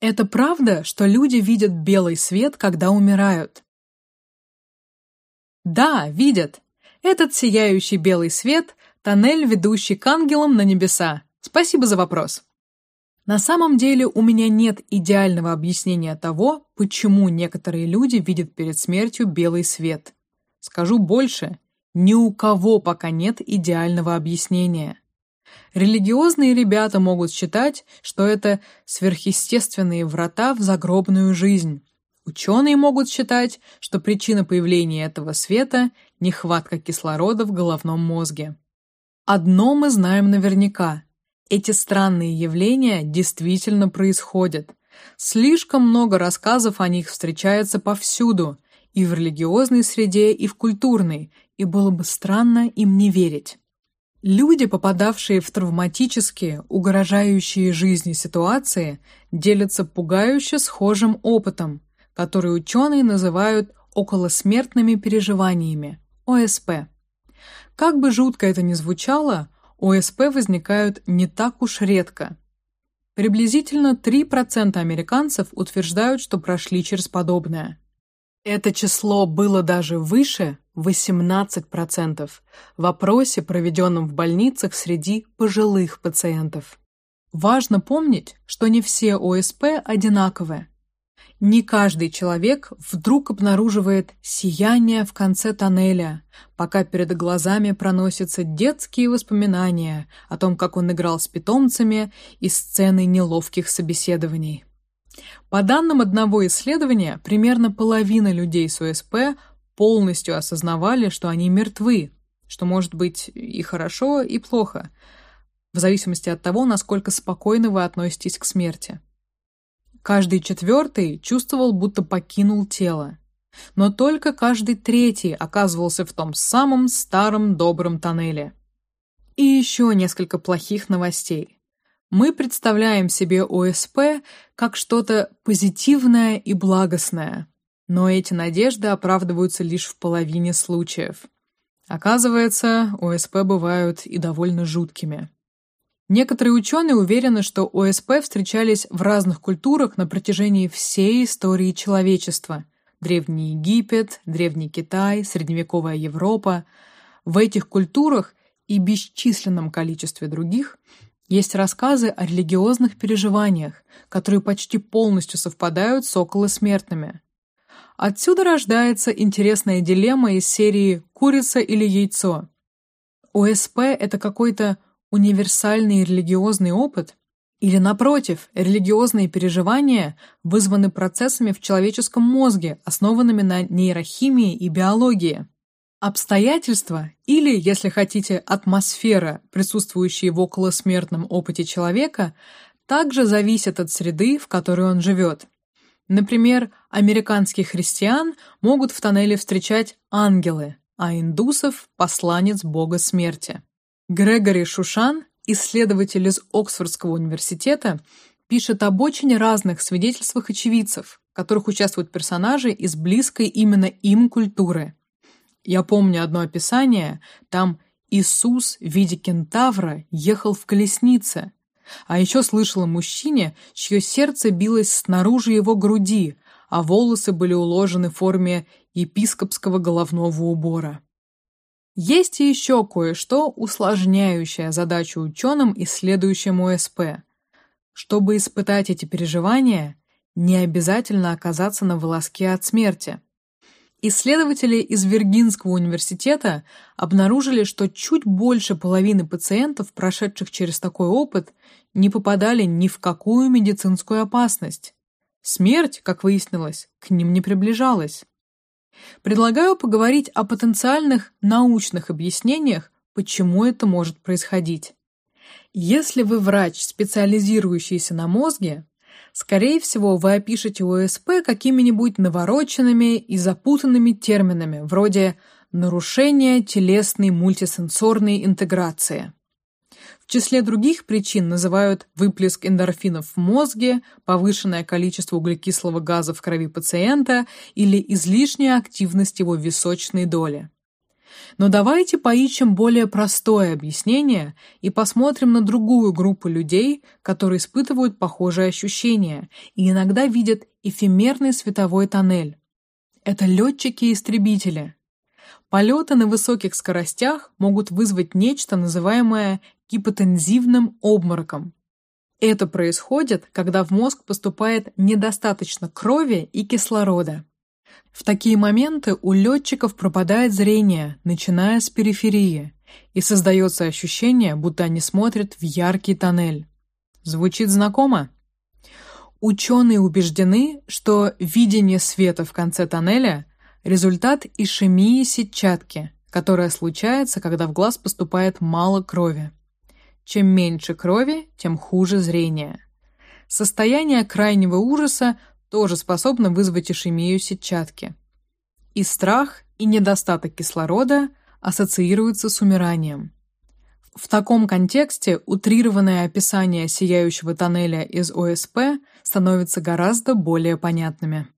Это правда, что люди видят белый свет, когда умирают? Да, видят. Этот сияющий белый свет – тоннель, ведущий к ангелам на небеса. Спасибо за вопрос. На самом деле у меня нет идеального объяснения того, почему некоторые люди видят перед смертью белый свет. Скажу больше, ни у кого пока нет идеального объяснения. Религиозные ребята могут считать, что это сверхъестественные врата в загробную жизнь. Ученые могут считать, что причина появления этого света – нехватка кислорода в головном мозге. Одно мы знаем наверняка – эти странные явления действительно происходят. Слишком много рассказов о них встречается повсюду, и в религиозной среде, и в культурной, и было бы странно им не верить. Люди, попадавшие в травматические, угрожающие жизни ситуации, делятся пугающе схожим опытом, который ученые называют околосмертными переживаниями ОСП. Как бы жутко это ни звучало, ОСП возникают не так уж редко. Приблизительно 3% американцев утверждают, что прошли через подобное. Это число было даже выше 18% в опросе, проведенном в больницах среди пожилых пациентов. Важно помнить, что не все ОСП одинаковые. Не каждый человек вдруг обнаруживает сияние в конце тоннеля, пока перед глазами проносятся детские воспоминания о том, как он играл с питомцами и сцены неловких собеседований. По данным одного исследования, примерно половина людей с ОСП полностью осознавали, что они мертвы, что может быть и хорошо, и плохо, в зависимости от того, насколько спокойно вы относитесь к смерти. Каждый четвертый чувствовал, будто покинул тело. Но только каждый третий оказывался в том самом старом добром тоннеле. И еще несколько плохих новостей. Мы представляем себе ОСП как что-то позитивное и благостное, но эти надежды оправдываются лишь в половине случаев. Оказывается, ОСП бывают и довольно жуткими. Некоторые ученые уверены, что ОСП встречались в разных культурах на протяжении всей истории человечества. Древний Египет, Древний Китай, средневековая Европа. В этих культурах и бесчисленном количестве других есть рассказы о религиозных переживаниях, которые почти полностью совпадают с околосмертными. Отсюда рождается интересная дилемма из серии «Курица или яйцо?». ОСП – это какой-то универсальный религиозный опыт? Или, напротив, религиозные переживания вызваны процессами в человеческом мозге, основанными на нейрохимии и биологии? Обстоятельства или, если хотите, атмосфера, присутствующие в околосмертном опыте человека, также зависят от среды, в которой он живет. Например, американских христиан могут в тоннеле встречать ангелы, а индусов – посланец бога смерти. Грегори Шушан, исследователь из Оксфордского университета, пишет об очень разных свидетельствах очевидцев, в которых участвуют персонажи из близкой именно им культуры – я помню одно описание, там Иисус в виде кентавра ехал в колеснице. А еще слышала мужчине, чье сердце билось снаружи его груди, а волосы были уложены в форме епископского головного убора. Есть и еще кое-что, усложняющее задачу ученым, исследующим ОСП. Чтобы испытать эти переживания, не обязательно оказаться на волоске от смерти. Исследователи из Виргинского университета обнаружили, что чуть больше половины пациентов, прошедших через такой опыт, не попадали ни в какую медицинскую опасность. Смерть, как выяснилось, к ним не приближалась. Предлагаю поговорить о потенциальных научных объяснениях, почему это может происходить. Если вы врач, специализирующийся на мозге, Скорее всего, вы опишете ОСП какими-нибудь навороченными и запутанными терминами, вроде нарушение телесной мультисенсорной интеграции. В числе других причин называют выплеск эндорфинов в мозге, повышенное количество углекислого газа в крови пациента или излишняя активность его височной доли. Но давайте поищем более простое объяснение и посмотрим на другую группу людей, которые испытывают похожие ощущения и иногда видят эфемерный световой тоннель. Это летчики-истребители. Полеты на высоких скоростях могут вызвать нечто, называемое гипотензивным обмороком. Это происходит, когда в мозг поступает недостаточно крови и кислорода. В такие моменты у летчиков пропадает зрение, начиная с периферии, и создается ощущение, будто они смотрят в яркий тоннель. Звучит знакомо? Ученые убеждены, что видение света в конце тоннеля – результат ишемии сетчатки, которая случается, когда в глаз поступает мало крови. Чем меньше крови, тем хуже зрение. Состояние крайнего ужаса тоже способно вызвать ишемию сетчатки. И страх, и недостаток кислорода ассоциируются с умиранием. В таком контексте утрированное описание сияющего тоннеля из ОСП становится гораздо более понятными.